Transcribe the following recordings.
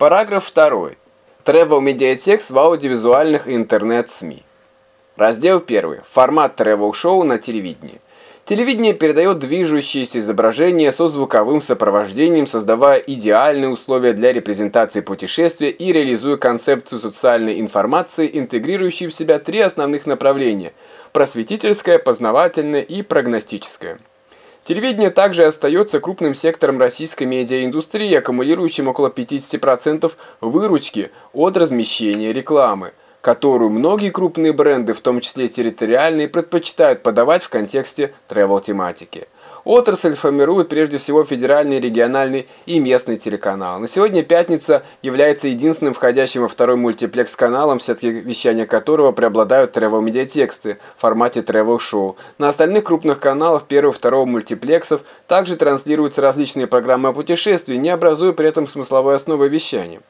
Параграф 2. Travel медиатекст в аудиовизуальных и интернет-СМИ. Раздел 1. Формат travel-шоу на телевидении. Телевидение передает движущиеся изображения со звуковым сопровождением, создавая идеальные условия для репрезентации путешествия и реализуя концепцию социальной информации, интегрирующей в себя три основных направления – просветительское, познавательное и прогностическое. Телевидение также остается крупным сектором российской медиаиндустрии, аккумулирующим около 50% выручки от размещения рекламы которую многие крупные бренды, в том числе территориальные, предпочитают подавать в контексте тревел-тематики. Отрасль формирует прежде всего федеральный, региональный и местный телеканал. На сегодня «Пятница» является единственным входящим во второй мультиплекс-каналом, в сетке вещания которого преобладают тревел-медиатексты в формате тревел-шоу. На остальных крупных каналах первого и второго мультиплексов также транслируются различные программы о путешествии, не образуя при этом смысловой основы вещания.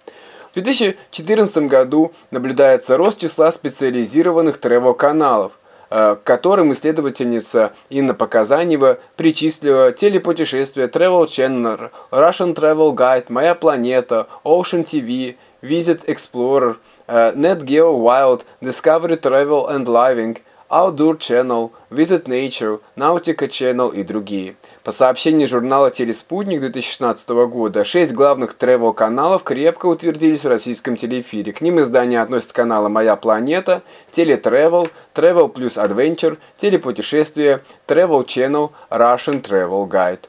В 2014 году наблюдается рост числа специализированных тревел-каналов, к которым исследовательница Инна Показанева причислила телепутешествия Travel Channel, Russian Travel Guide, Моя планета, Ocean TV, Visit Explorer, э, Net Geo Wild, Discovery Travel and Living, Outdoor Channel, Visit Nature, Nautica Channel и другие. По сообщению журнала «Телеспутник» 2016 года, шесть главных тревел-каналов крепко утвердились в российском телеэфире. К ним издания относят каналы «Моя планета», «Телетревел», «Тревел плюс Adventure», «Телепутешествие», «Travel Channel», «Russian Travel Guide».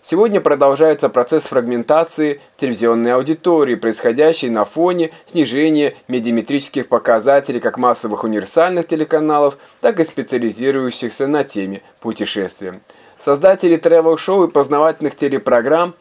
Сегодня продолжается процесс фрагментации телевизионной аудитории, происходящий на фоне снижения медиаметрических показателей как массовых универсальных телеканалов, так и специализирующихся на теме путешествия. Создатели тревел-шоу и познавательных телепрограмм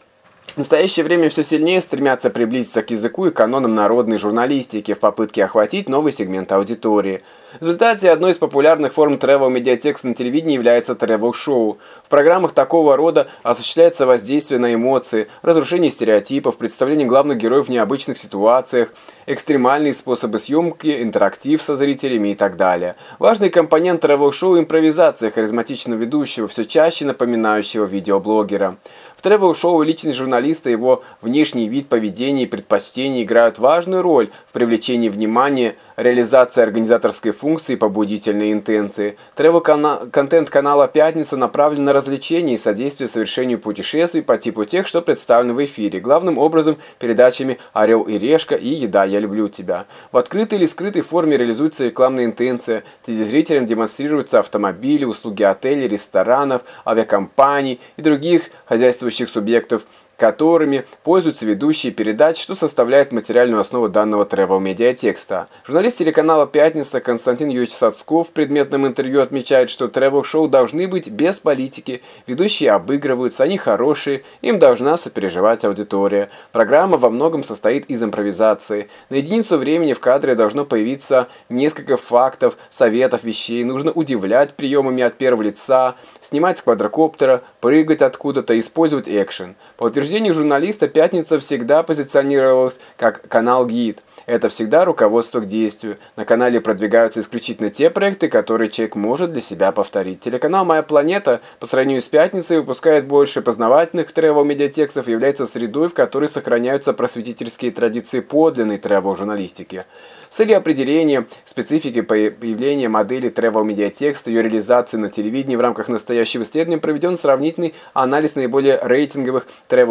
в настоящее время все сильнее стремятся приблизиться к языку и канонам народной журналистики в попытке охватить новый сегмент аудитории – в результате одной из популярных форм travel медиатекста на телевидении является travel-шоу. В программах такого рода осуществляется воздействие на эмоции, разрушение стереотипов, представление главных героев в необычных ситуациях, экстремальные способы съемки, интерактив со зрителями и так далее. Важный компонент travel-шоу – импровизация харизматичного ведущего, все чаще напоминающего видеоблогера. В тревел-шоу личность журналиста, его внешний вид, поведение и предпочтения играют важную роль в привлечении внимания, реализации организаторской функции и побудительной интенции. Тревел-контент канала «Пятница» направлен на развлечение и содействие совершению путешествий по типу тех, что представлены в эфире, главным образом передачами «Орел и решка» и «Еда, я люблю тебя». В открытой или скрытой форме реализуется рекламная интенция, телезрителям демонстрируются автомобили, услуги отелей, ресторанов, авиакомпаний и других хозяйственных действующих субъектов которыми пользуются ведущие передач, что составляет материальную основу данного тревел-медиатекста. Журналист телеканала «Пятница» Константин Юрьевич Сацков в предметном интервью отмечает, что тревел-шоу должны быть без политики, ведущие обыгрываются, они хорошие, им должна сопереживать аудитория. Программа во многом состоит из импровизации. На единицу времени в кадре должно появиться несколько фактов, советов, вещей, нужно удивлять приемами от первого лица, снимать с квадрокоптера, прыгать откуда-то, использовать экшен. По журналиста, «Пятница» всегда позиционировалась как канал-гид. Это всегда руководство к действию. На канале продвигаются исключительно те проекты, которые человек может для себя повторить. Телеканал «Моя планета» по сравнению с «Пятницей» выпускает больше познавательных тревел-медиатекстов является средой, в которой сохраняются просветительские традиции подлинной тревел-журналистики. С целью определения специфики появления модели travel медиатекста, ее реализации на телевидении в рамках настоящего исследования проведен сравнительный анализ наиболее рейтинговых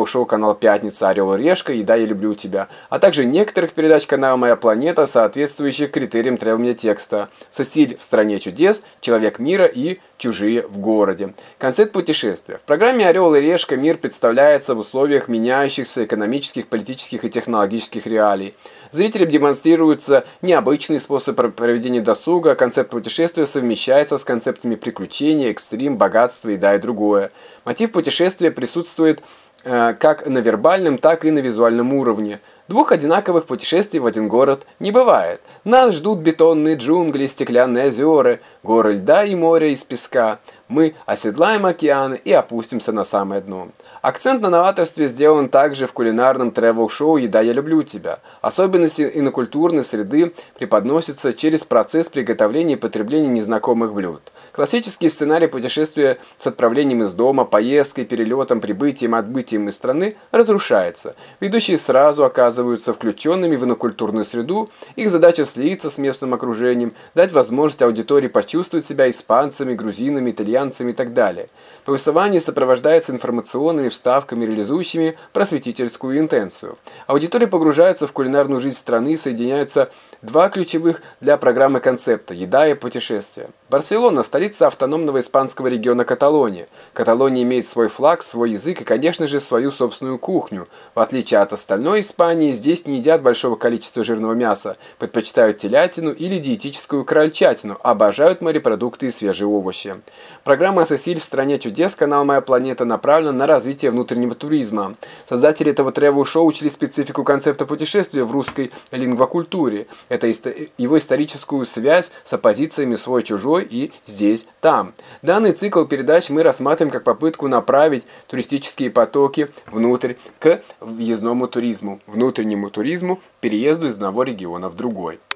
travel-шоу канала «Пятница», «Орел и решка» и «Да, я люблю тебя», а также некоторых передач канала «Моя планета», соответствующих критериям travel медиатекста со стиль «В стране чудес», «Человек мира» и «Чужие в городе». Концепт путешествия. В программе «Орел и решка» мир представляется в условиях меняющихся экономических, политических и технологических реалий. Зрителям демонстрируется необычный способ проведения досуга, концепт путешествия совмещается с концептами приключений, экстрим, богатства и да и другое. Мотив путешествия присутствует э, как на вербальном, так и на визуальном уровне. Двух одинаковых путешествий в один город не бывает. Нас ждут бетонные джунгли, стеклянные озера, горы льда и моря из песка. Мы оседлаем океаны и опустимся на самое дно. Акцент на новаторстве сделан также в кулинарном тревел-шоу «Еда, я люблю тебя». Особенности инокультурной среды преподносятся через процесс приготовления и потребления незнакомых блюд. Классический сценарий путешествия с отправлением из дома, поездкой, перелетом, прибытием, отбытием из страны разрушается. Ведущие сразу оказываются включенными в инокультурную среду, их задача слиться с местным окружением, дать возможность аудитории почувствовать себя испанцами, грузинами, итальянцами и так далее. Повествование сопровождается информационными вставками, реализующими просветительскую интенцию. Аудитория погружается в кулинарную жизнь страны соединяются два ключевых для программы концепта – еда и путешествия. Барселона – столица автономного испанского региона Каталония. Каталония имеет свой флаг, свой язык и, конечно же, свою собственную кухню. В отличие от остальной Испании, здесь не едят большого количества жирного мяса, предпочитают телятину или диетическую крольчатину, обожают морепродукты и свежие овощи. Программа «Сосиль в стране чудес» канал «Моя планета» направлена на развитие внутреннего туризма. Создатели этого тревел-шоу учли специфику концепта путешествия в русской лингвокультуре. Это его историческую связь с оппозициями свой-чужой, другой и здесь, там. Данный цикл передач мы рассматриваем как попытку направить туристические потоки внутрь к въездному туризму, внутреннему туризму, переезду из одного региона в другой.